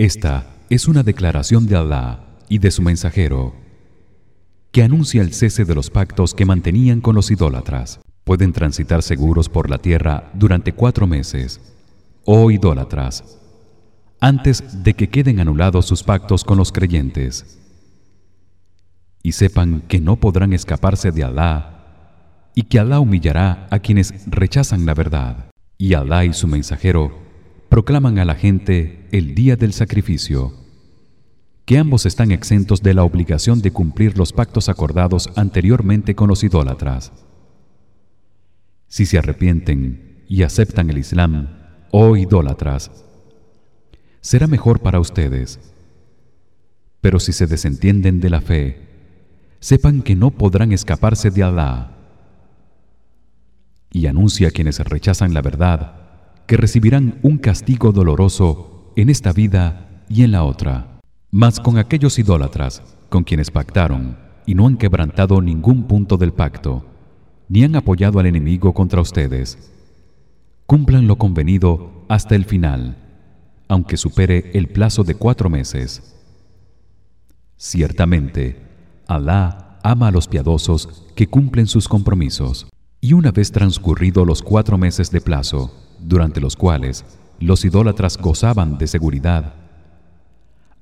Esta es una declaración de Allah y de su mensajero que anuncia el cese de los pactos que mantenían con los idólatras. Pueden transitar seguros por la tierra durante cuatro meses, oh idólatras, antes de que queden anulados sus pactos con los creyentes. Y sepan que no podrán escaparse de Alá y que Alá humillará a quienes rechazan la verdad. Y Alá y su mensajero proclaman a la gente el día del sacrificio que ambos están exentos de la obligación de cumplir los pactos acordados anteriormente con los idólatras. Si se arrepienten y aceptan el Islam, oh idólatras, será mejor para ustedes. Pero si se desentienden de la fe, sepan que no podrán escaparse de Allah. Y anuncia a quienes rechazan la verdad que recibirán un castigo doloroso en esta vida y en la otra. Mas con aquellos idólatras con quienes pactaron y no han quebrantado ningún punto del pacto, ni han apoyado al enemigo contra ustedes, cumplan lo convenido hasta el final, aunque supere el plazo de cuatro meses. Ciertamente, Alá ama a los piadosos que cumplen sus compromisos. Y una vez transcurrido los cuatro meses de plazo, durante los cuales los idólatras gozaban de seguridad,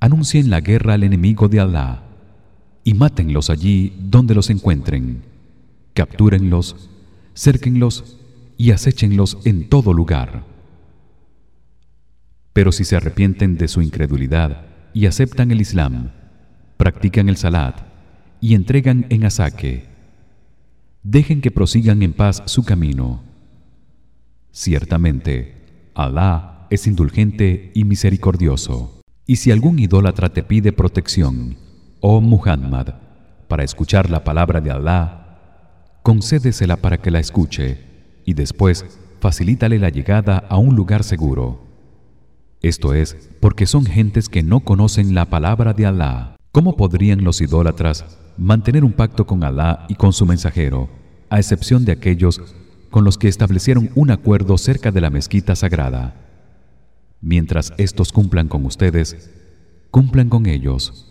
anuncien la guerra al enemigo de Alá y mátenlos allí donde los encuentren. Captúrenlos cérquenlos y acéchenlos en todo lugar. Pero si se arrepienten de su incredulidad y aceptan el Islam practican el salat y entregan en asaque dejen que prosigan en paz su camino. Ciertamente Alá es indulgente y misericordioso y si algún idólatra te pide protección, oh Muhammad, para escuchar la palabra de Allah, concédesela para que la escuche y después facilítale la llegada a un lugar seguro. Esto es porque son gentes que no conocen la palabra de Allah. ¿Cómo podrían los idólatras mantener un pacto con Allah y con su mensajero, a excepción de aquellos con los que establecieron un acuerdo cerca de la mezquita sagrada? mientras estos cumplan con ustedes cumplan con ellos.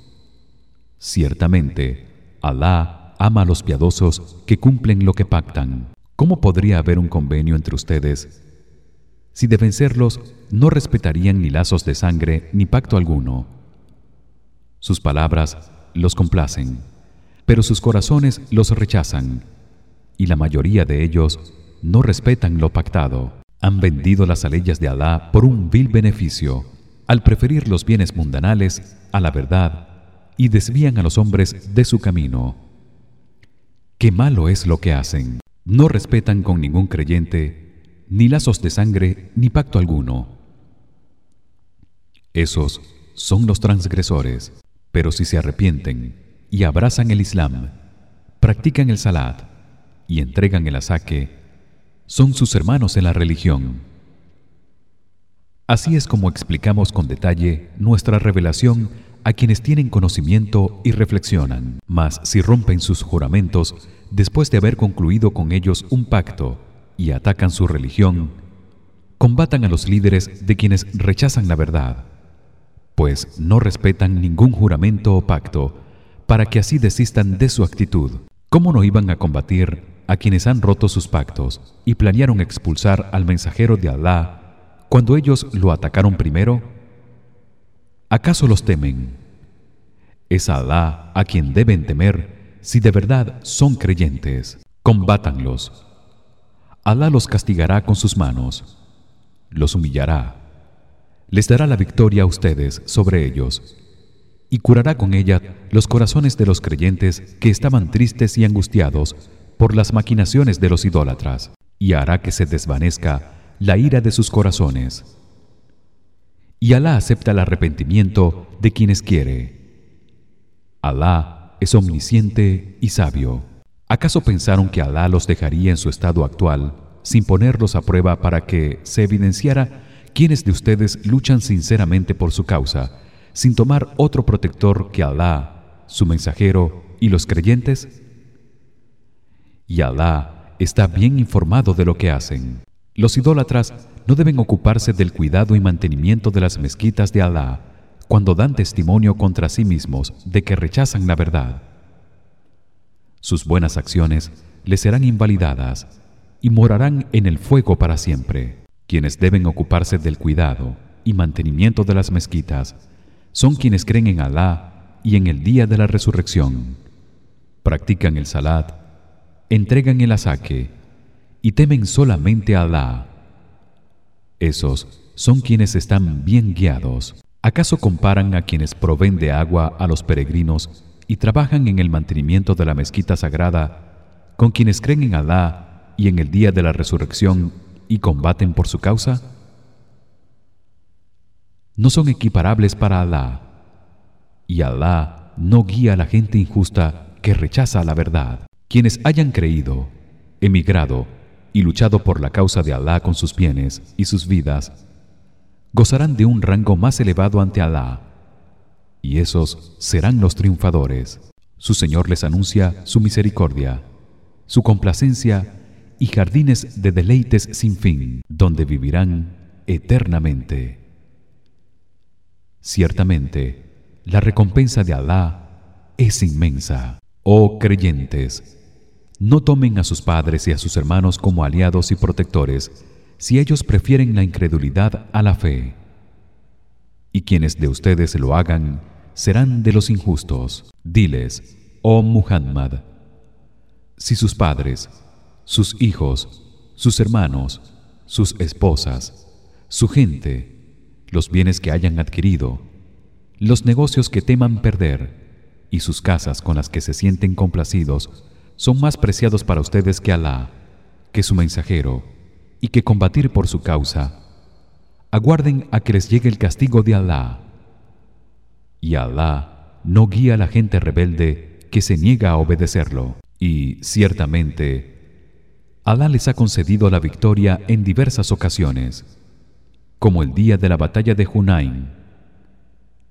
Ciertamente Alá ama a los piadosos que cumplen lo que pactan. ¿Cómo podría haber un convenio entre ustedes si de vencerlos no respetarían ni lazos de sangre ni pacto alguno. Sus palabras los complacen pero sus corazones los rechazan y la mayoría de ellos no respetan lo pactado. Han vendido las aleyas de Alá por un vil beneficio. Al preferir los bienes mundanales a la verdad y desvían a los hombres de su camino. Qué malo es lo que hacen. No respetan con ningún creyente ni lazos de sangre ni pacto alguno. Esos son los transgresores. Pero si se arrepienten y abrazan el Islam practican el salat y entregan el asaque son sus hermanos en la religión. Así es como explicamos con detalle nuestra revelación a quienes tienen conocimiento y reflexionan. Mas si rompen sus juramentos después de haber concluido con ellos un pacto y atacan su religión, combatan a los líderes de quienes rechazan la verdad, pues no respetan ningún juramento o pacto, para que así desistan de su actitud. ¿Cómo no iban a combatir a quienes han roto sus pactos y planearon expulsar al mensajero de Alá cuando ellos lo atacaron primero? ¿Acaso los temen? Es Alá a quien deben temer si de verdad son creyentes. Combátanlos. Alá los castigará con sus manos. Los humillará. Les dará la victoria a ustedes sobre ellos y curará con ella los corazones de los creyentes que estaban tristes y angustiados por las maquinaciones de los idólatras y hará que se desvanezca la ira de sus corazones. Y Alá acepta el arrepentimiento de quienes quiere. Alá es omnisciente y sabio. ¿Acaso pensaron que Alá los dejaría en su estado actual sin ponerlos a prueba para que se evidenciara quienes de ustedes luchan sinceramente por su causa, sin tomar otro protector que Alá, su mensajero y los creyentes? Y Alá está bien informado de lo que hacen. Los idólatras no deben ocuparse del cuidado y mantenimiento de las mezquitas de Alá, cuando dan testimonio contra sí mismos de que rechazan la verdad. Sus buenas acciones les serán invalidadas y morarán en el fuego para siempre. Quienes deben ocuparse del cuidado y mantenimiento de las mezquitas son quienes creen en Alá y en el día de la resurrección. Practican el salat entregan el asaque y temen solamente a Alá esos son quienes están bien guiados ¿Acaso comparan a quienes proveen de agua a los peregrinos y trabajan en el mantenimiento de la mezquita sagrada con quienes creen en Alá y en el día de la resurrección y combaten por su causa? No son equiparables para Alá. Y Alá no guía a la gente injusta que rechaza la verdad. Quienes hayan creído, emigrado y luchado por la causa de Alá con sus bienes y sus vidas, gozarán de un rango más elevado ante Alá y esos serán los triunfadores. Su Señor les anuncia su misericordia su complacencia y jardines de deleites sin fin donde vivirán eternamente. Ciertamente la recompensa de Alá es inmensa. Oh creyentes no tomen a sus padres y a sus hermanos como aliados y protectores si ellos prefieren la incredulidad a la fe. Y quienes de ustedes lo hagan serán de los injustos. Diles oh Muhammad si sus padres sus hijos sus hermanos sus esposas su gente los bienes que hayan adquirido los negocios que teman perder y sus casas con las que se sienten complacidos son más preciados para ustedes que Alá que su mensajero y que combatir por su causa. Aguarden a que les llegue el castigo de Alá. Y Alá no guía a la gente rebelde que se niega a obedecerlo. Y ciertamente Alá les ha concedido la victoria en diversas ocasiones como el día de la batalla de Hunain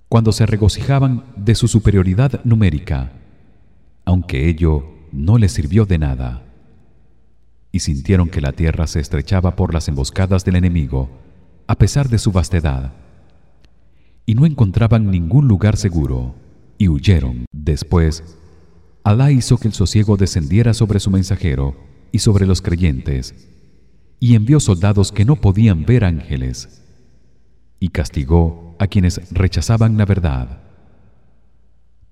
cuando se regocijaban de su superioridad numérica aunque ello no les sirvió de nada. Y sintieron que la tierra se estrechaba por las emboscadas del enemigo a pesar de su vastedad. Y no encontraban ningún lugar seguro y huyeron. Después Alá hizo que el sosiego descendiera sobre su mensajero y sobre los creyentes y envió soldados que no podían ver ángeles y castigó a quienes rechazaban la verdad.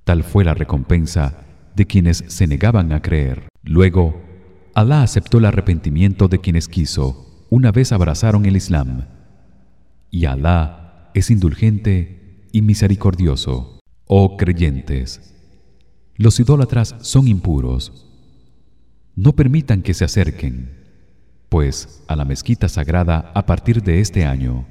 Tal fue la recompensa de quienes se negaban a creer luego Alá aceptó el arrepentimiento de quienes quiso una vez abrazaron el Islam. Y Alá es indulgente y misericordioso. Oh creyentes, los idólatras son impuros. No permitan que se acerquen, pues a la mezquita sagrada a partir de este año.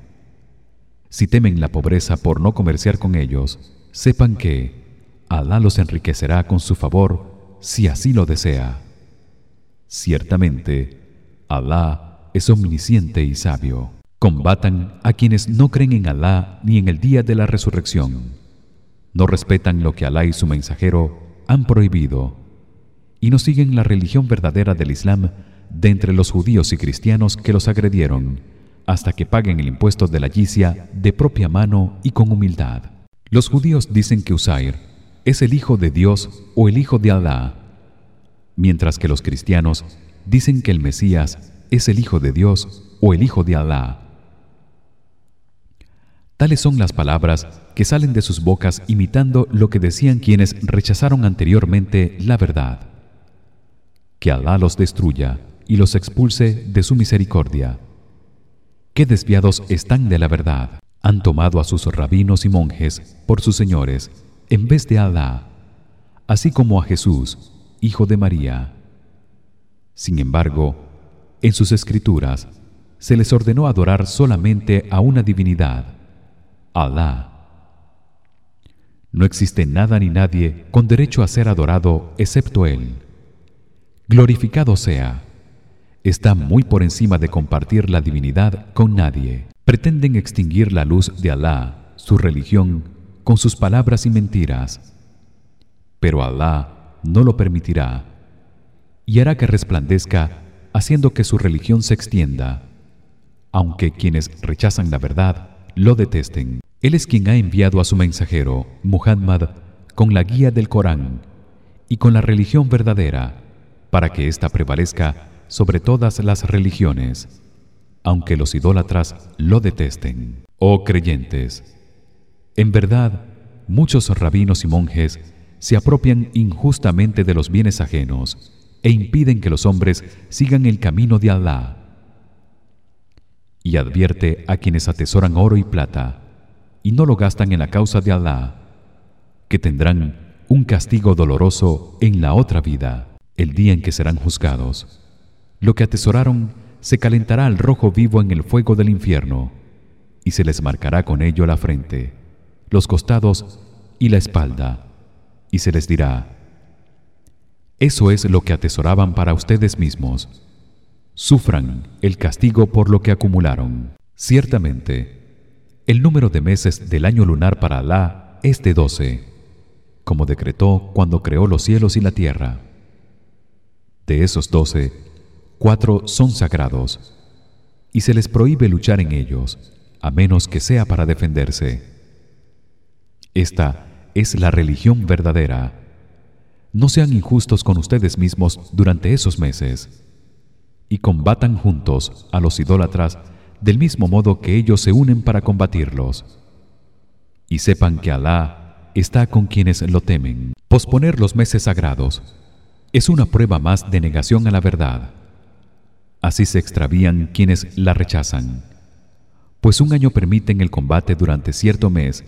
Si temen la pobreza por no comerciar con ellos, sepan que Alá los enriquecerá con su favor si así lo desea. Ciertamente, Alá es omnisciente y sabio. Combatan a quienes no creen en Alá ni en el día de la resurrección. No respetan lo que Alá y su mensajero han prohibido y no siguen la religión verdadera del Islam de entre los judíos y cristianos que los agredieron hasta que paguen el impuesto de la yicia de propia mano y con humildad. Los judíos dicen que Usair es el hijo de Dios o el hijo de Alá mientras que los cristianos dicen que el Mesías es el hijo de Dios o el hijo de Alá. Tales son las palabras que salen de sus bocas imitando lo que decían quienes rechazaron anteriormente la verdad. Que Alá los destruya y los expulse de su misericordia. Qué desviados están de la verdad. Han tomado a sus rabinos y monjes por sus señores en vez de Alá, así como a Jesús hijo de María. Sin embargo, en sus escrituras se les ordenó adorar solamente a una divinidad, Alá. No existe nada ni nadie con derecho a ser adorado excepto él. Glorificado sea. Está muy por encima de compartir la divinidad con nadie. Pretenden extinguir la luz de Alá, su religión, con sus palabras y mentiras. Pero Alá no lo permitirá y hará que resplandezca haciendo que su religión se extienda aunque quienes rechazan la verdad lo detesten Él es quien ha enviado a su mensajero, Muhammad, con la guía del Corán y con la religión verdadera, para que ésta prevalezca sobre todas las religiones, aunque los idólatras lo detesten. Oh creyentes, en verdad, muchos rabinos y monjes se apropian injustamente de los bienes ajenos e impiden que los hombres sigan el camino de Allah. Y advierte a quienes atesoran oro y plata y no lo gastan en la causa de Allah, que tendrán un castigo doloroso en la otra vida, el día en que serán juzgados. Lo que atesoraron se calentará al rojo vivo en el fuego del infierno y se les marcará con ello la frente, los costados y la espalda, y se les dirá: Eso es lo que atesoraban para ustedes mismos. Sufran el castigo por lo que acumularon. Ciertamente, el número de meses del año lunar para Alá es de doce, como decretó cuando creó los cielos y la tierra. De esos doce, cuatro son sagrados, y se les prohíbe luchar en ellos, a menos que sea para defenderse. Esta es la religión verdadera. No sean injustos con ustedes mismos durante esos meses y combatan juntos a los idólatras del mismo modo que ellos se unen para combatirlos. Y sepan que Alá está con quienes lo temen. Posponer los meses sagrados es una prueba más de negación a la verdad. Así se extravían quienes la rechazan. Pues un año permiten el combate durante cierto mes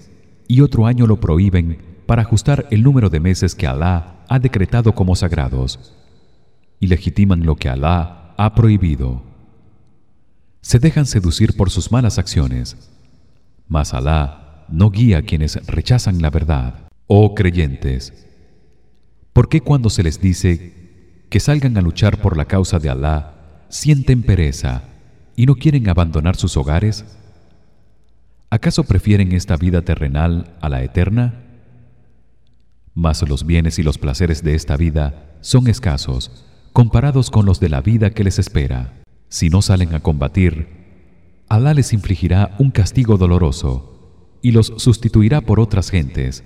y otro año lo prohíben para ajustar el número de meses que Alá ha decretado como sagrados y legitiman lo que Alá ha prohibido. Se dejan seducir por sus malas acciones mas Alá no guía a quienes rechazan la verdad. Oh creyentes ¿por qué cuando se les dice que salgan a luchar por la causa de Alá sienten pereza y no quieren abandonar sus hogares ¿acaso prefieren esta vida terrenal a la eterna? Mas los bienes y los placeres de esta vida son escasos comparados con los de la vida que les espera. Si no salen a combatir Alá les infligirá un castigo doloroso y los sustituirá por otras gentes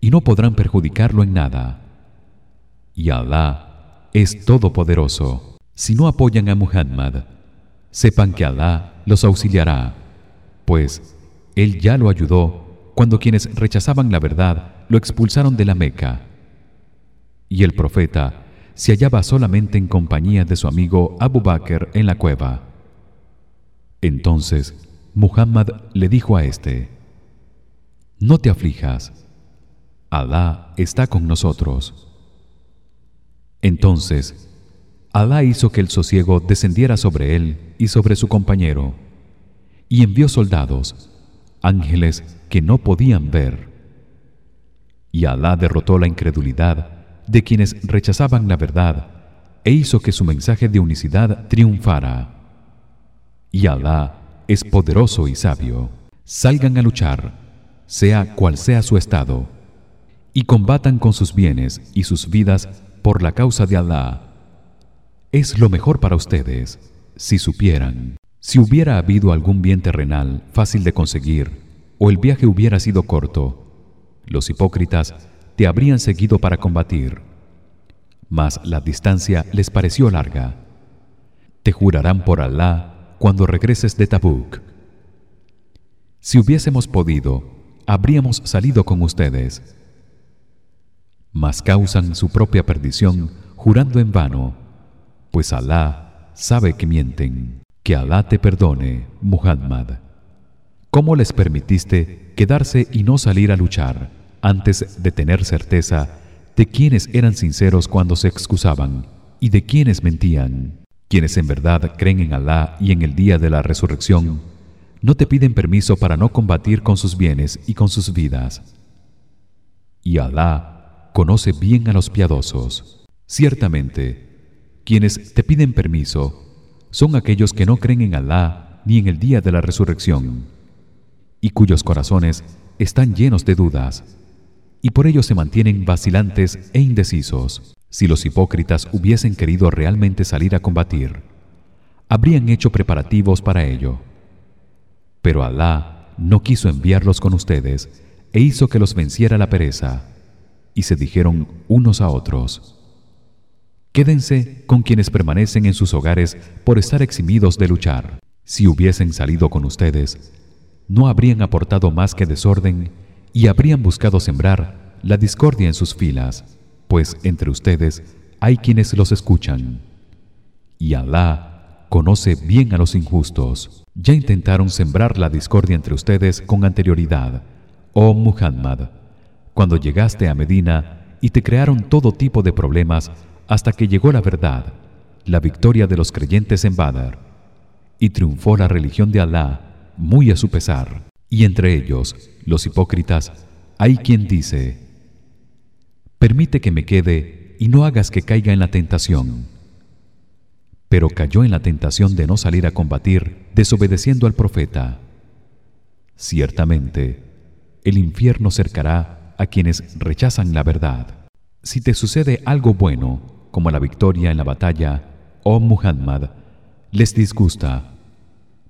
y no podrán perjudicarlo en nada. Y Alá es todopoderoso. Si no apoyan a Muhammad sepan que Alá los auxiliará pues él ya lo ayudó cuando quienes rechazaban la verdad lo expulsaron de la Meca y el profeta se hallaba solamente en compañía de su amigo Abu Bakr en la cueva. Entonces Muhammad le dijo a éste: No te aflijas. Alá está con nosotros. Entonces Alá hizo que el sosiego descendiera sobre él y sobre su compañero y envió soldados, ángeles que no podían ver. Y Alá derrotó la incredulidad de quienes rechazaban la verdad e hizo que su mensaje de unicidad triunfara. Y Alá es poderoso y sabio. Salgan a luchar, sea cual sea su estado, y combatan con sus bienes y sus vidas por la causa de Alá. Es lo mejor para ustedes, si supieran. Si hubiera habido algún bien terrenal fácil de conseguir o el viaje hubiera sido corto, los hipócritas te habrían seguido para combatir. Mas la distancia les pareció larga. Te jurarán por Alá cuando regreses de Tabuk si hubiésemos podido habríamos salido con ustedes. Mas causan su propia perdición jurando en vano pues Alá sabe que mienten que Alá te perdone Muhammad. ¿Cómo les permitiste quedarse y no salir a luchar antes de tener certeza de quienes eran sinceros cuando se excusaban y de quienes mentían quienes en verdad creen en Alá y en el día de la resurrección no te piden permiso para no combatir con sus bienes y con sus vidas y Alá conoce bien a los piadosos. Ciertamente quienes te piden permiso son aquellos que no creen en Alá ni en el día de la resurrección y cuyos corazones están llenos de dudas y por ello se mantienen vacilantes e indecisos. Si los hipócritas hubiesen querido realmente salir a combatir, habrían hecho preparativos para ello. Pero Alá no quiso enviarlos con ustedes e hizo que los venciera la pereza y se dijeron unos a otros Quédense con quienes permanecen en sus hogares por estar eximidos de luchar. Si hubiesen salido con ustedes no habrían aportado más que desorden y habrían buscado sembrar la discordia en sus filas pues entre ustedes hay quienes los escuchan. Y Alá conoce bien a los injustos. Ya intentaron sembrar la discordia entre ustedes con anterioridad oh Muhammad cuando llegaste a Medina y te crearon todo tipo de problemas hasta que llegó la verdad la victoria de los creyentes en Badr y triunfó la religión de Alá muy a su pesar. Y entre ellos los hipócritas hay quien dice permite que me quede y no hagas que caiga en la tentación. Pero cayó en la tentación de no salir a combatir desobedeciendo al profeta. Ciertamente el infierno cercará a quienes rechazan la verdad. Si te sucede algo bueno como la victoria en la batalla oh Muhammad les disgusta.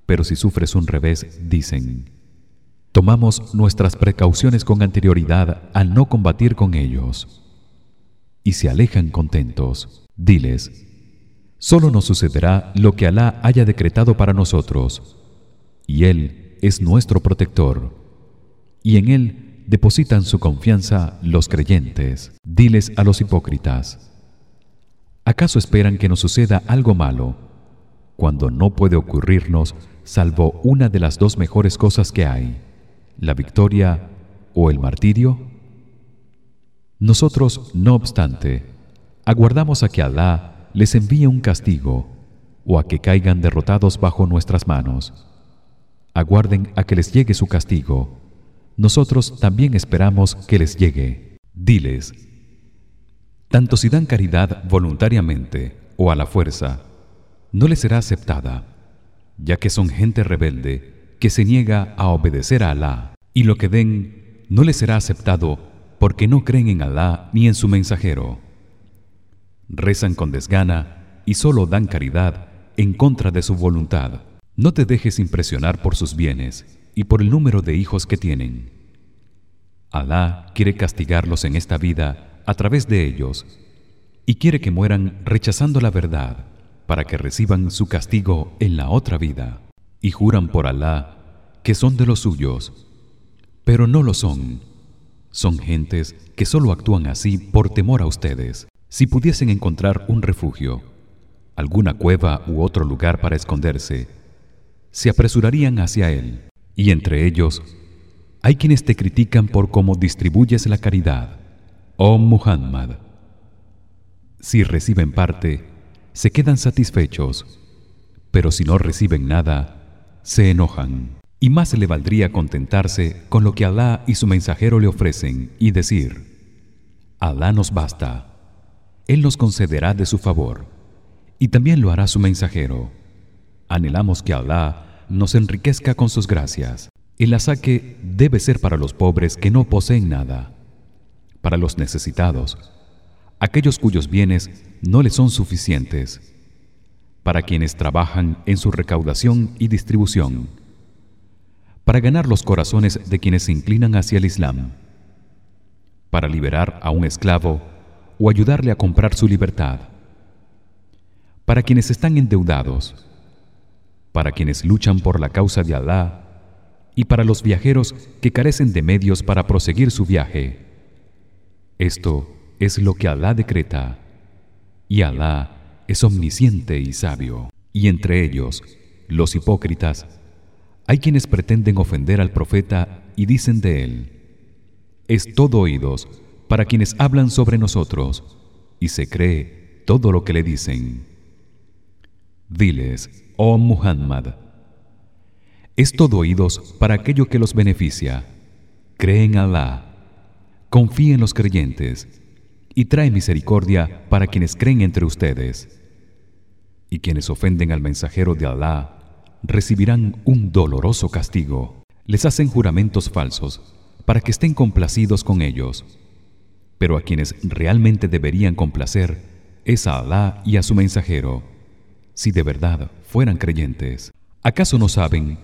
Pero si sufres un revés dicen tomamos nuestras precauciones con anterioridad al no combatir con ellos. Y se alejan contentos. Diles solo nos sucederá lo que Alá haya decretado para nosotros y él es nuestro protector y en él depositan su confianza los creyentes. Diles a los hipócritas ¿Acaso esperan que nos suceda algo malo cuando no puede ocurrirnos salvo una de las dos mejores cosas que hay, la victoria o el martirio? Nosotros, no obstante, aguardamos a que Alá les envíe un castigo o a que caigan derrotados bajo nuestras manos. Aguarden a que les llegue su castigo. Nosotros también esperamos que les llegue. Diles: tanto si dan caridad voluntariamente o a la fuerza no les será aceptada ya que son gente rebelde que se niega a obedecer a Alá y lo que den no les será aceptado porque no creen en Alá ni en su mensajero. Rezan con desgana y solo dan caridad en contra de su voluntad. No te dejes impresionar por sus bienes y por el número de hijos que tienen. Alá quiere castigarlos en esta vida a través de ellos y quiere que mueran rechazando la verdad para que reciban su castigo en la otra vida. Y juran por Alá que son de los suyos pero no lo son. Son gentes que solo actúan así por temor a ustedes. Si pudiesen encontrar un refugio alguna cueva u otro lugar para esconderse se apresurarían hacia él. Y entre ellos hay quienes te critican por cómo distribuyes la caridad Oh Muhammad, si reciben parte, se quedan satisfechos, pero si no reciben nada, se enojan. Y más le valdría contentarse con lo que Alá y su mensajero le ofrecen y decir: Alá nos basta. Él nos concederá de su favor, y también lo hará su mensajero. Anhelamos que Alá nos enriquezca con sus gracias. El asaque debe ser para los pobres que no poseen nada para los necesitados, aquellos cuyos bienes no les son suficientes, para quienes trabajan en su recaudación y distribución, para ganar los corazones de quienes se inclinan hacia el Islam, para liberar a un esclavo o ayudarle a comprar su libertad, para quienes están endeudados, para quienes luchan por la causa de Alá y para los viajeros que carecen de medios para proseguir su viaje. Esto es lo que Alá decreta y Alá es omnisciente y sabio. Y entre ellos, los hipócritas, hay quienes pretenden ofender al profeta y dicen de él: Es todo oídos para quienes hablan sobre nosotros y se cree todo lo que le dicen. Diles, oh Muhammad, es todo oídos para aquello que los beneficia. Creen en Alá confía en los creyentes y trae misericordia para quienes creen entre ustedes. Y quienes ofenden al mensajero de Alá recibirán un doloroso castigo. Les hacen juramentos falsos para que estén complacidos con ellos. Pero a quienes realmente deberían complacer es a Alá y a su mensajero, si de verdad fueran creyentes. ¿Acaso no saben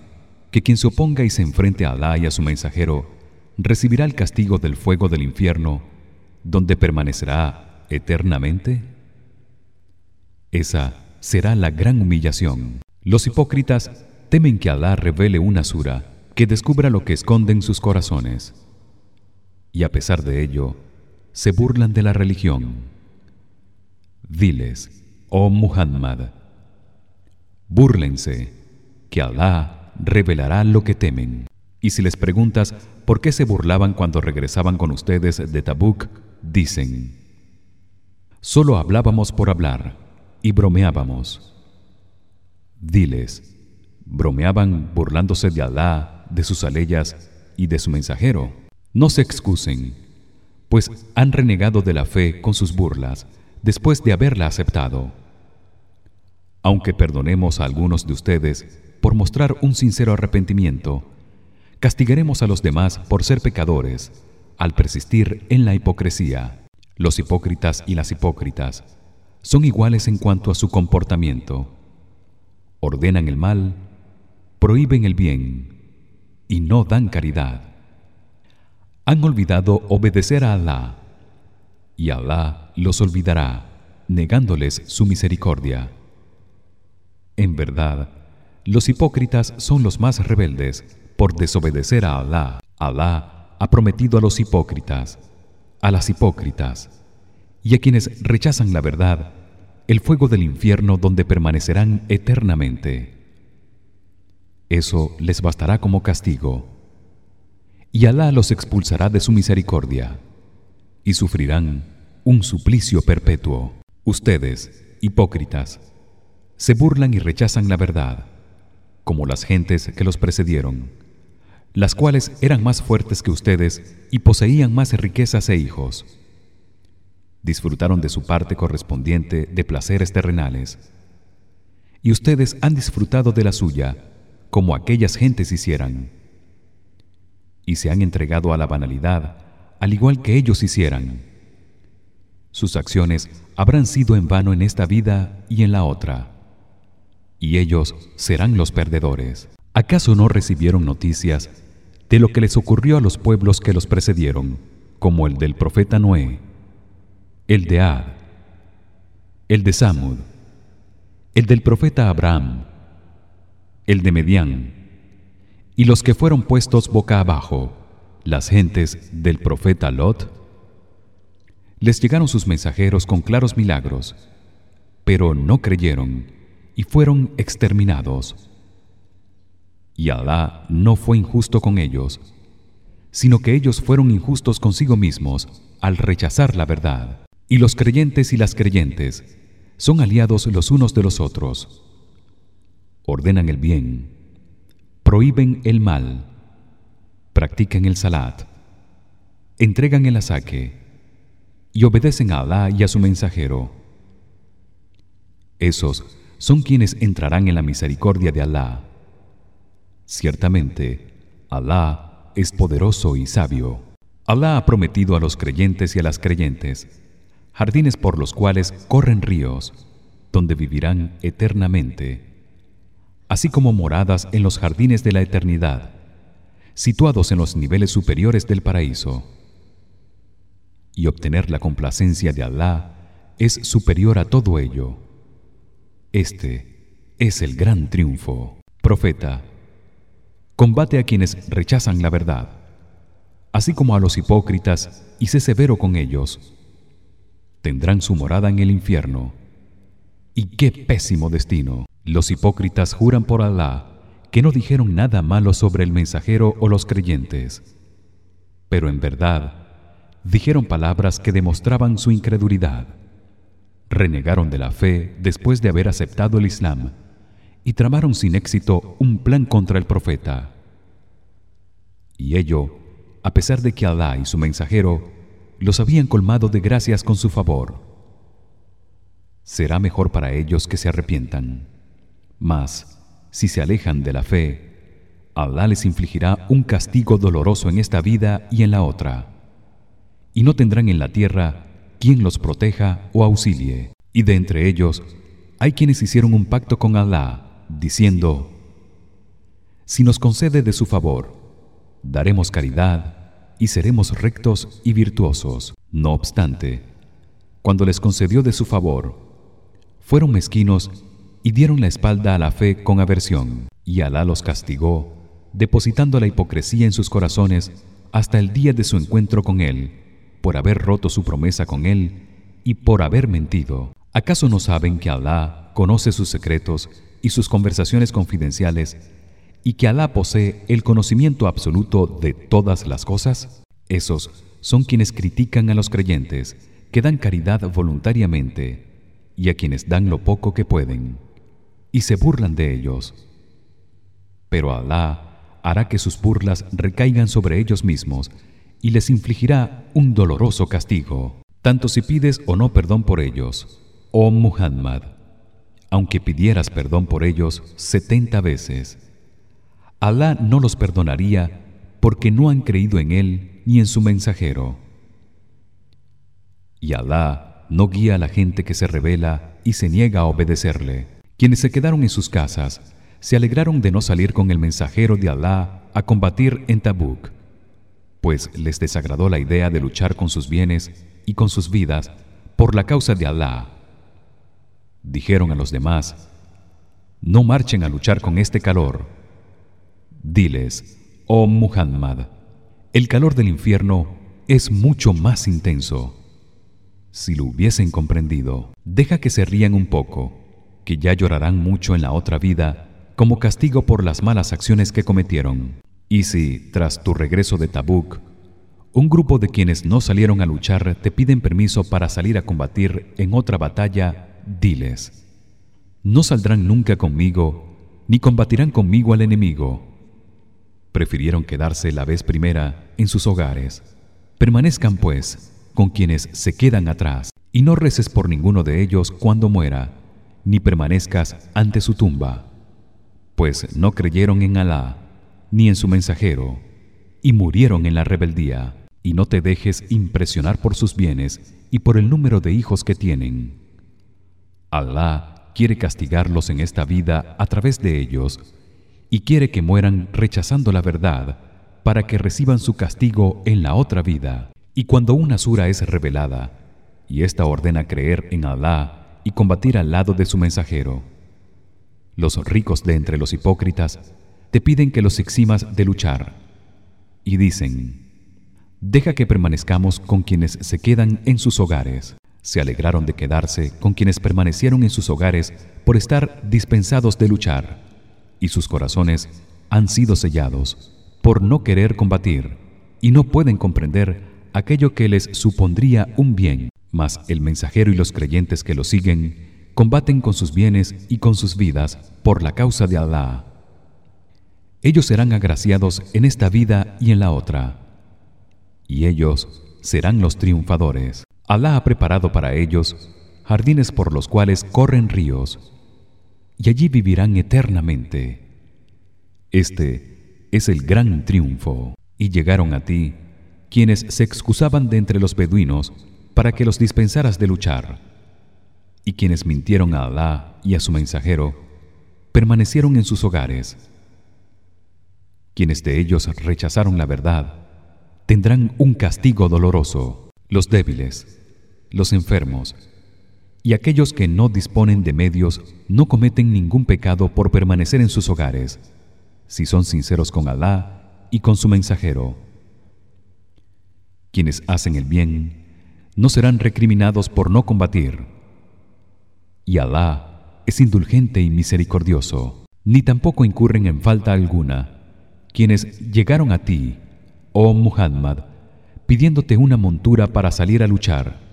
que quien se oponga y se enfrente a Alá y a su mensajero recibirá el castigo del fuego del infierno donde permanecerá eternamente esa será la gran humillación. Los hipócritas temen que Alá revele una sura que descubra lo que esconden sus corazones. Y a pesar de ello se burlan de la religión. Diles oh Muhammad búrlense que Alá revelará lo que temen. Y si les preguntas por qué se burlaban cuando regresaban con ustedes de Tabuk dicen solo hablábamos por hablar y bromeábamos. Diles bromeaban burlándose de Alá de sus aleyas y de su mensajero. No se excusen pues han renegado de la fe con sus burlas después de haberla aceptado. Aunque perdonemos a algunos de ustedes por mostrar un sincero arrepentimiento castigaremos a los demás por ser pecadores al persistir en la hipocresía. Los hipócritas y las hipócritas son iguales en cuanto a su comportamiento. Ordenan el mal prohíben el bien y no dan caridad. Han olvidado obedecer a Alá y Alá los olvidará negándoles su misericordia. En verdad los hipócritas son los más rebeldes por desobedecer a Alá. Alá ha prometido a los hipócritas a las hipócritas y a quienes rechazan la verdad el fuego del infierno donde permanecerán eternamente. Eso les bastará como castigo. Y Alá los expulsará de su misericordia y sufrirán un suplicio perpetuo. Ustedes hipócritas se burlan y rechazan la verdad como las gentes que los precedieron las cuales eran más fuertes que ustedes y poseían más riquezas e hijos. Disfrutaron de su parte correspondiente de placeres terrenales. Y ustedes han disfrutado de la suya como aquellas gentes hicieran. Y se han entregado a la banalidad al igual que ellos hicieran. Sus acciones habrán sido en vano en esta vida y en la otra. Y ellos serán los perdedores ¿Acaso no recibieron noticias de lo que les ocurrió a los pueblos que los precedieron, como el del profeta Noé, el de Ad, el de Samud, el del profeta Abraham, el de Medián, y los que fueron puestos boca abajo, las gentes del profeta Lot? Les llegaron sus mensajeros con claros milagros, pero no creyeron y fueron exterminados y Alá no fue injusto con ellos sino que ellos fueron injustos consigo mismos al rechazar la verdad. Y los creyentes y las creyentes son aliados los unos de los otros. Ordenan el bien prohíben el mal practican el salat entregan el asaque y obedecen a Alá y a su mensajero. Esos son quienes entrarán en la misericordia de Alá Ciertamente, Alá es poderoso y sabio. Alá ha prometido a los creyentes y a las creyentes jardines por los cuales corren ríos, donde vivirán eternamente, así como moradas en los jardines de la eternidad, situados en los niveles superiores del paraíso. Y obtener la complacencia de Alá es superior a todo ello. Este es el gran triunfo. Profeta combate a quienes rechazan la verdad así como a los hipócritas y sé severo con ellos. Tendrán su morada en el infierno y qué pésimo destino. Los hipócritas juran por Alá que no dijeron nada malo sobre el mensajero o los creyentes. Pero en verdad dijeron palabras que demostraban su incredulidad. Renegaron de la fe después de haber aceptado el Islam y tramaron sin éxito un plan contra el profeta. Y ello, a pesar de que Alá y su mensajero los habían colmado de gracias con su favor. Será mejor para ellos que se arrepientan. Mas si se alejan de la fe, Alá les infligirá un castigo doloroso en esta vida y en la otra. Y no tendrán en la tierra quien los proteja o auxilie. Y de entre ellos hay quienes hicieron un pacto con Alá diciendo si nos concede de su favor daremos caridad y seremos rectos y virtuosos no obstante cuando les concedió de su favor fueron mezquinos y dieron la espalda a la fe con aversión. Y Alá los castigó depositando la hipocresía en sus corazones hasta el día de su encuentro con él por haber roto su promesa con él y por haber mentido. Acaso no saben que Alá conoce sus secretos y sus conversaciones confidenciales y que Alá posee el conocimiento absoluto de todas las cosas esos son quienes critican a los creyentes que dan caridad voluntariamente y a quienes dan lo poco que pueden y se burlan de ellos. Pero Alá hará que sus burlas recaigan sobre ellos mismos y les infligirá un doloroso castigo. Tanto si pides o no perdón por ellos oh Muhammad aunque pidieras perdón por ellos setenta veces. Alá no los perdonaría porque no han creído en él ni en su mensajero. Y Alá no guía a la gente que se rebela y se niega a obedecerle. Quienes se quedaron en sus casas se alegraron de no salir con el mensajero de Alá a combatir en Tabuk pues les desagradó la idea de luchar con sus bienes y con sus vidas por la causa de Alá. Dijeron a los demás: No marchen a luchar con este calor. Diles: Oh Muhammad, el calor del infierno es mucho más intenso. Si lo hubiesen comprendido, deja que se rían un poco, que ya llorarán mucho en la otra vida como castigo por las malas acciones que cometieron. Y si, tras tu regreso de Tabuk, un grupo de quienes no salieron a luchar te piden permiso para salir a combatir en otra batalla, diles: No saldrán nunca conmigo ni combatirán conmigo al enemigo. Prefirieron quedarse la vez primera en sus hogares. Permanezcan pues con quienes se quedan atrás y no reces por ninguno de ellos cuando muera, ni permanezcas ante su tumba, pues no creyeron en Alá ni en su mensajero y murieron en la rebeldía y no te dejes impresionar por sus bienes y por el número de hijos que tienen Alá quiere castigarlos en esta vida a través de ellos y quiere que mueran rechazando la verdad para que reciban su castigo en la otra vida. Y cuando una sura es revelada y ésta ordena creer en Alá y combatir al lado de su mensajero los ricos de entre los hipócritas te piden que los eximas de luchar y dicen deja que permanezcamos con quienes se quedan en sus hogares se alegraron de quedarse con quienes permanecieron en sus hogares por estar dispensados de luchar y sus corazones han sido sellados por no querer combatir y no pueden comprender aquello que les supondría un bien. Mas el mensajero y los creyentes que lo siguen combaten con sus bienes y con sus vidas por la causa de Alá. Ellos serán agraciados en esta vida y en la otra y ellos serán los triunfadores Alá ha preparado para ellos jardines por los cuales corren ríos y allí vivirán eternamente. Este es el gran triunfo. Y llegaron a ti quienes se excusaban de entre los beduinos para que los dispensaras de luchar. Y quienes mintieron a Alá y a su mensajero permanecieron en sus hogares. Quienes de ellos rechazaron la verdad tendrán un castigo doloroso. Los débiles los enfermos. Y aquellos que no disponen de medios no cometen ningún pecado por permanecer en sus hogares si son sinceros con Alá y con su mensajero. Quienes hacen el bien no serán recriminados por no combatir. Y Alá es indulgente y misericordioso ni tampoco incurren en falta alguna quienes llegaron a ti oh Muhammad pidiéndote una montura para salir a luchar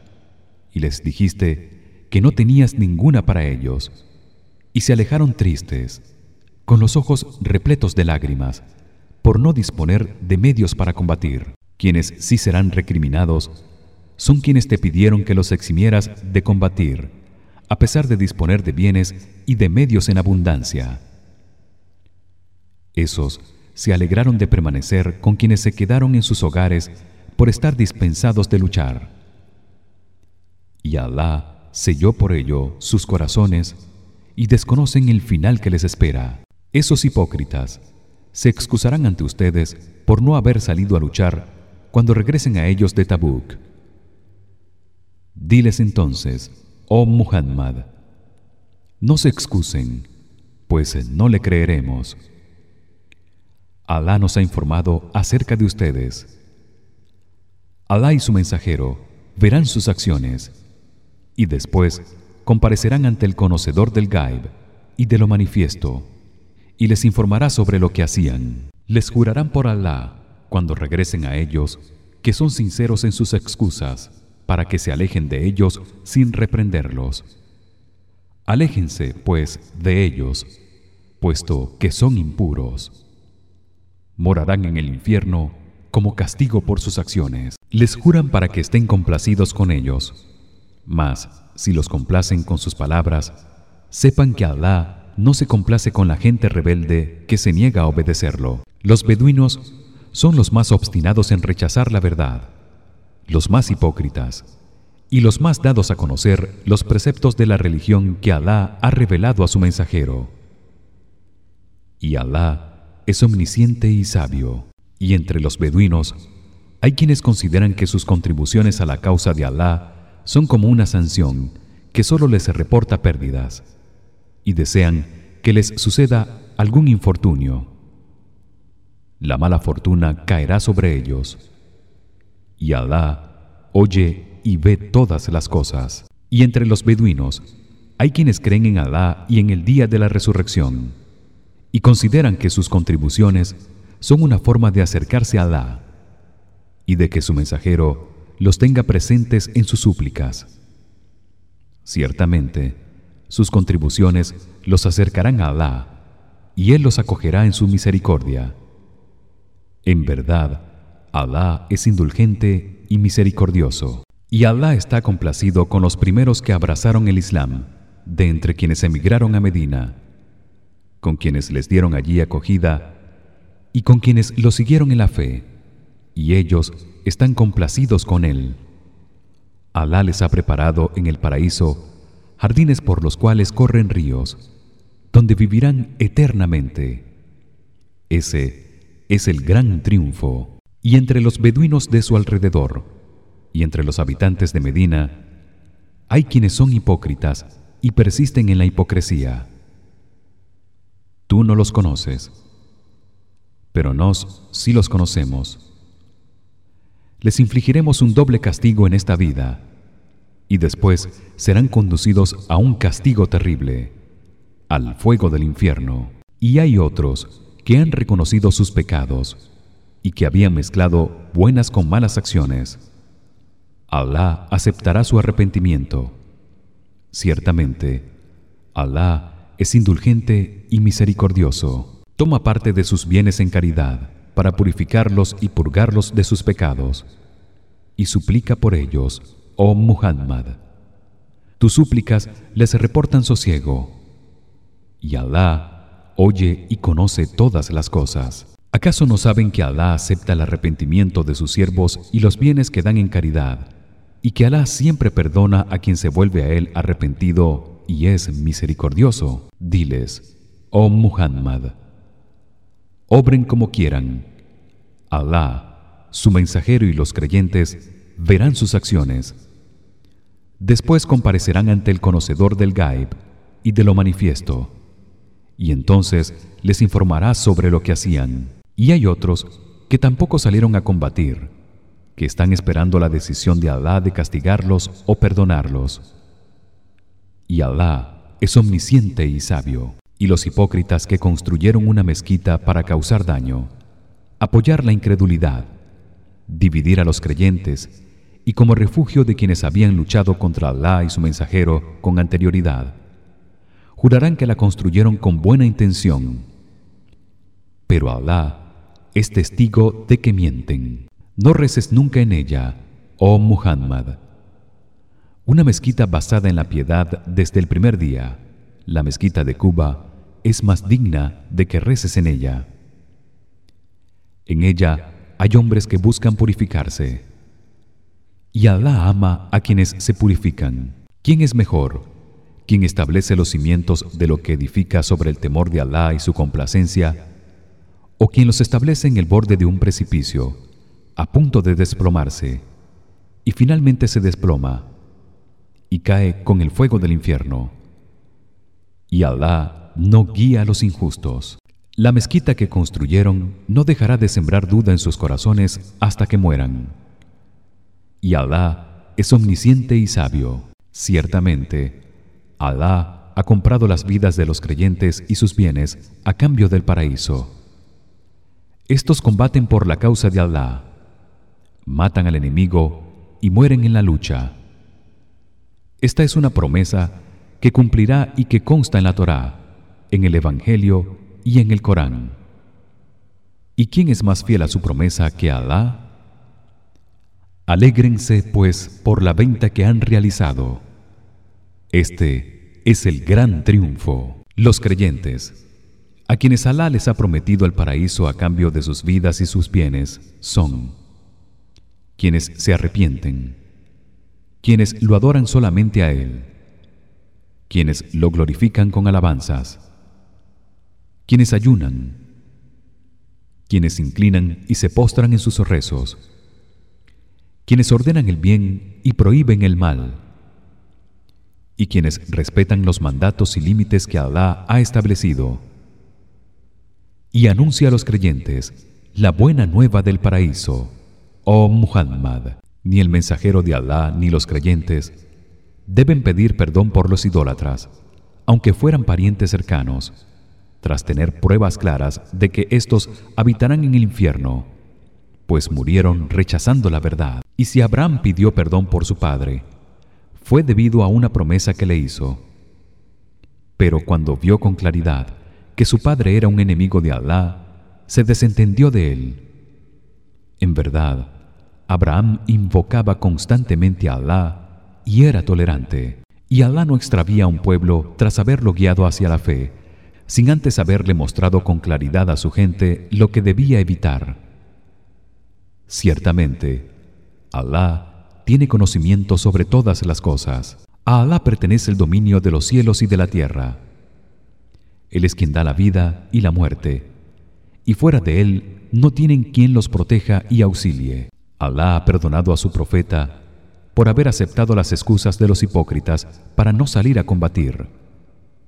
y les dijiste que no tenías ninguna para ellos. Y se alejaron tristes con los ojos repletos de lágrimas por no disponer de medios para combatir. Quienes sí serán recriminados son quienes te pidieron que los eximieras de combatir a pesar de disponer de bienes y de medios en abundancia. Esos se alegraron de permanecer con quienes se quedaron en sus hogares por estar dispensados de luchar y Alá selló por ello sus corazones y desconocen el final que les espera esos hipócritas se excusarán ante ustedes por no haber salido a luchar cuando regresen a ellos de Tabuk. Diles entonces, oh Muhammad, no se excusen, pues no le creeremos. Alá nos ha informado acerca de ustedes. Alá y su mensajero verán sus acciones y después comparecerán ante el conocedor del gaib y de lo manifiesto y les informará sobre lo que hacían. Les jurarán por Alá cuando regresen a ellos que son sinceros en sus excusas para que se alejen de ellos sin reprenderlos. Aléjense pues de ellos, puesto que son impuros. Morarán en el infierno como castigo por sus acciones. Les juran para que estén complacidos con ellos. Mas si los complacen con sus palabras, sepan que Alá no se complace con la gente rebelde que se niega a obedecerlo. Los beduinos son los más obstinados en rechazar la verdad, los más hipócritas y los más dados a conocer los preceptos de la religión que Alá ha revelado a su mensajero. Y Alá es omnisciente y sabio. Y entre los beduinos hay quienes consideran que sus contribuciones a la causa de Alá son como una sanción que solo les reporta pérdidas y desean que les suceda algún infortunio. La mala fortuna caerá sobre ellos. Y Alá oye y ve todas las cosas. Y entre los beduinos hay quienes creen en Alá y en el día de la resurrección y consideran que sus contribuciones son una forma de acercarse a Alá y de que su mensajero los tenga presentes en sus súplicas. Ciertamente, sus contribuciones los acercarán a Alá y él los acogerá en su misericordia. En verdad, Alá es indulgente y misericordioso. Y Alá está complacido con los primeros que abrazaron el Islam, de entre quienes emigraron a Medina, con quienes les dieron allí acogida y con quienes lo siguieron en la fe, y ellos están complacidos con él. Alá les ha preparado en el paraíso jardines por los cuales corren ríos, donde vivirán eternamente. Ese es el gran triunfo. Y entre los beduinos de su alrededor y entre los habitantes de Medina hay quienes son hipócritas y persisten en la hipocresía. Tú no los conoces, pero nos sí los conocemos. Les infligiremos un doble castigo en esta vida y después serán conducidos a un castigo terrible, al fuego del infierno. Y hay otros que han reconocido sus pecados y que habían mezclado buenas con malas acciones. Alá aceptará su arrepentimiento. Ciertamente, Alá es indulgente y misericordioso. Toma parte de sus bienes en caridad para purificarlos y purgarlos de sus pecados. Y suplica por ellos oh Muhammad. Tus súplicas les reportan sosiego. Y Alá oye y conoce todas las cosas. ¿Acaso no saben que Alá acepta el arrepentimiento de sus siervos y los bienes que dan en caridad y que Alá siempre perdona a quien se vuelve a él arrepentido y es misericordioso? Diles: Oh Muhammad, obren como quieran. Alá, su mensajero y los creyentes verán sus acciones Después comparecerán ante el conocedor del gaib y de lo manifiesto, y entonces les informará sobre lo que hacían. Y hay otros que tampoco salieron a combatir, que están esperando la decisión de Alá de castigarlos o perdonarlos. Y Alá es omnisciente y sabio. Y los hipócritas que construyeron una mezquita para causar daño, apoyar la incredulidad, dividir a los creyentes y como refugio de quienes habían luchado contra Alá y su mensajero con anterioridad. Jurarán que la construyeron con buena intención, pero Alá es testigo de que mienten. No reces nunca en ella, oh Muhammad. Una mezquita basada en la piedad desde el primer día, la mezquita de Cuba, es más digna de que reces en ella. En ella hay hombres que buscan purificarse y Alá ama a quienes se purifican. ¿Quién es mejor? ¿Quién establece los cimientos de lo que edifica sobre el temor de Alá y su complacencia? o quien los establece en el borde de un precipicio a punto de desplomarse y finalmente se desploma y cae con el fuego del infierno y Alá no guía a los injustos. La mezquita que construyeron no dejará de sembrar duda en sus corazones hasta que mueran. Y Alá es omnisciente y sabio. Ciertamente Alá ha comprado las vidas de los creyentes y sus bienes a cambio del paraíso. Estos combaten por la causa de Alá. Matan al enemigo y mueren en la lucha. Esta es una promesa que cumplirá y que consta en la Torá en el evangelio y en el Corán ¿Y quién es más fiel a su promesa que Alá? Alégrense pues por la venta que han realizado. Este es el gran triunfo. Los creyentes, a quienes Alá les ha prometido el paraíso a cambio de sus vidas y sus bienes, son quienes se arrepienten, quienes lo adoran solamente a él, quienes lo glorifican con alabanzas, quienes ayunan, quienes se inclinan y se postran en sus rezos quienes ordenan el bien y prohíben el mal y quienes respetan los mandatos y límites que Alá ha establecido y anuncia a los creyentes la buena nueva del paraíso oh Muhammad. Ni el mensajero de Alá ni los creyentes deben pedir perdón por los idólatras aunque fueran parientes cercanos tras tener pruebas claras de que éstos habitarán en el infierno pues murieron rechazando la verdad. Y si Abraham pidió perdón por su padre, fue debido a una promesa que le hizo. Pero cuando vio con claridad que su padre era un enemigo de Alá, se desentendió de él. En verdad, Abraham invocaba constantemente a Alá y era tolerante. Y Alá no extravía a un pueblo tras haberlo guiado hacia la fe, sin antes haberle mostrado con claridad a su gente lo que debía evitar. Ciertamente, Alá tiene conocimiento sobre todas las cosas. A Alá pertenece el dominio de los cielos y de la tierra. Él es quien da la vida y la muerte, y fuera de él no tienen quien los proteja y auxilie. Alá ha perdonado a su profeta por haber aceptado las excusas de los hipócritas para no salir a combatir,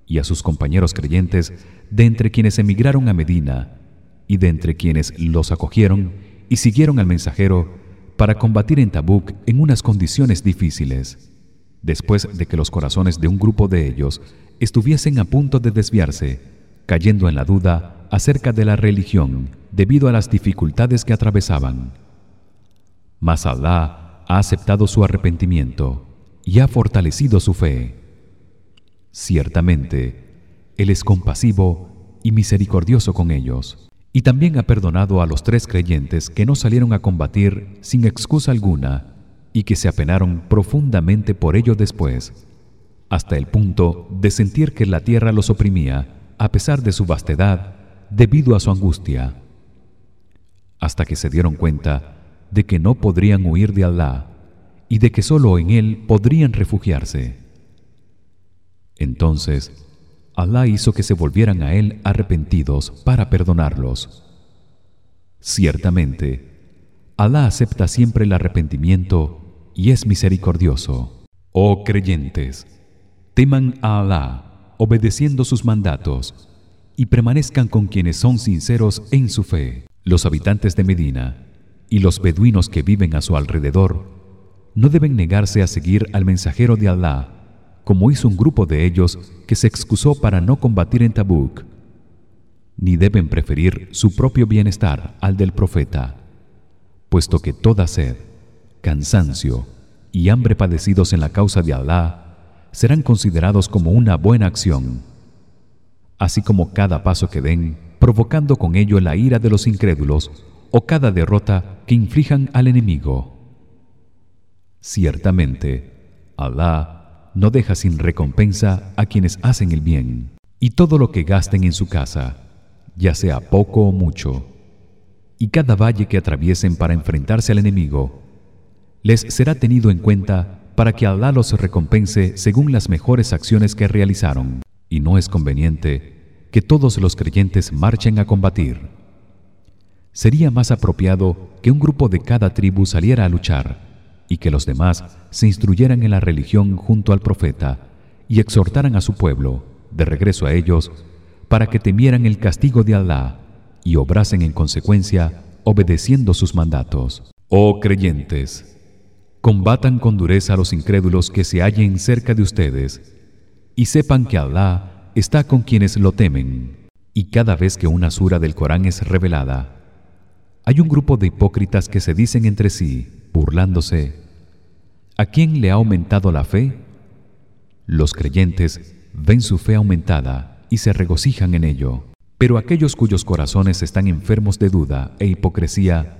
y a sus compañeros creyentes de entre quienes emigraron a Medina y de entre quienes los acogieron y siguieron al mensajero para combatir en Tabuk en unas condiciones difíciles. Después de que los corazones de un grupo de ellos estuviesen a punto de desviarse cayendo en la duda acerca de la religión debido a las dificultades que atravesaban. Mas Allah ha aceptado su arrepentimiento y ha fortalecido su fe ciertamente él es compasivo y misericordioso con ellos y también ha perdonado a los tres creyentes que no salieron a combatir sin excusa alguna y que se apenaron profundamente por ello después hasta el punto de sentir que la tierra los oprimía a pesar de su vastedad debido a su angustia. Hasta que se dieron cuenta de que no podrían huir de Alá y de que solo en él podrían refugiarse entonces Alá hizo que se volvieran a él arrepentidos para perdonarlos. Ciertamente, Alá acepta siempre el arrepentimiento y es misericordioso. Oh creyentes, teman a Alá, obedeciendo sus mandatos, y permanezcan con quienes son sinceros en su fe. Los habitantes de Medina y los beduinos que viven a su alrededor no deben negarse a seguir al mensajero de Alá como hizo un grupo de ellos que se excusó para no combatir en Tabuk ni deben preferir su propio bienestar al del profeta puesto que toda sed cansancio y hambre padecidos en la causa de Alá serán considerados como una buena acción así como cada paso que den provocando con ello la ira de los incrédulos o cada derrota que inflijan al enemigo. Ciertamente Alá no deja sin recompensa a quienes hacen el bien y todo lo que gasten en su casa ya sea poco o mucho. Y cada valle que atraviesen para enfrentarse al enemigo les será tenido en cuenta para que Alá los recompense según las mejores acciones que realizaron. Y no es conveniente que todos los creyentes marchen a combatir. Sería más apropiado que un grupo de cada tribu saliera a luchar y que los demás se instruyeran en la religión junto al profeta y exhortaran a su pueblo de regreso a ellos para que temieran el castigo de Alá y obrasen en consecuencia obedeciendo sus mandatos. Oh creyentes, combatan con dureza a los incrédulos que se hallen cerca de ustedes y sepan que Alá está con quienes lo temen. Y cada vez que una sura del Corán es revelada, hay un grupo de hipócritas que se dicen entre sí, burlándose: ¿A quién le ha aumentado la fe? Los creyentes ven su fe aumentada y se regocijan en ello. Pero aquellos cuyos corazones están enfermos de duda e hipocresía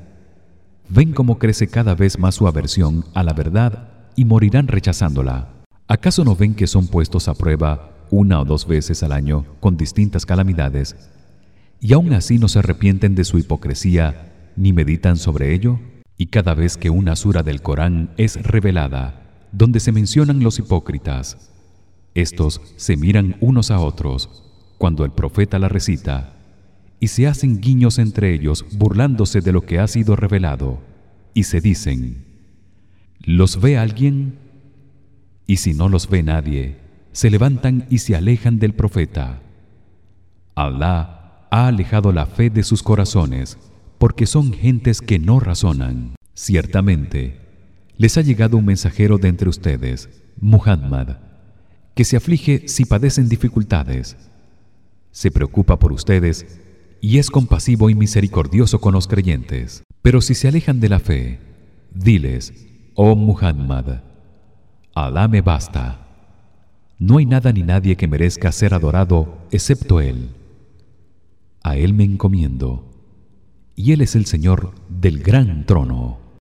ven cómo crece cada vez más su aversión a la verdad y morirán rechazándola. ¿Acaso no ven que son puestos a prueba una o dos veces al año con distintas calamidades y aún así no se arrepienten de su hipocresía ni meditan sobre ello? Y cada vez que una sura del Corán es revelada, donde se mencionan los hipócritas, estos se miran unos a otros cuando el profeta la recita y se hacen guiños entre ellos burlándose de lo que ha sido revelado y se dicen ¿Los ve alguien? Y si no los ve nadie, se levantan y se alejan del profeta. Alá ha alejado la fe de sus corazones porque son gentes que no razonan. Ciertamente, les ha llegado un mensajero de entre ustedes, Muhammad, que se aflige si padecen dificultades. Se preocupa por ustedes y es compasivo y misericordioso con los creyentes. Pero si se alejan de la fe, diles: Oh Muhammad, Alá me basta. No hay nada ni nadie que merezca ser adorado excepto él. A él me encomiendo, y él es el Señor del gran trono.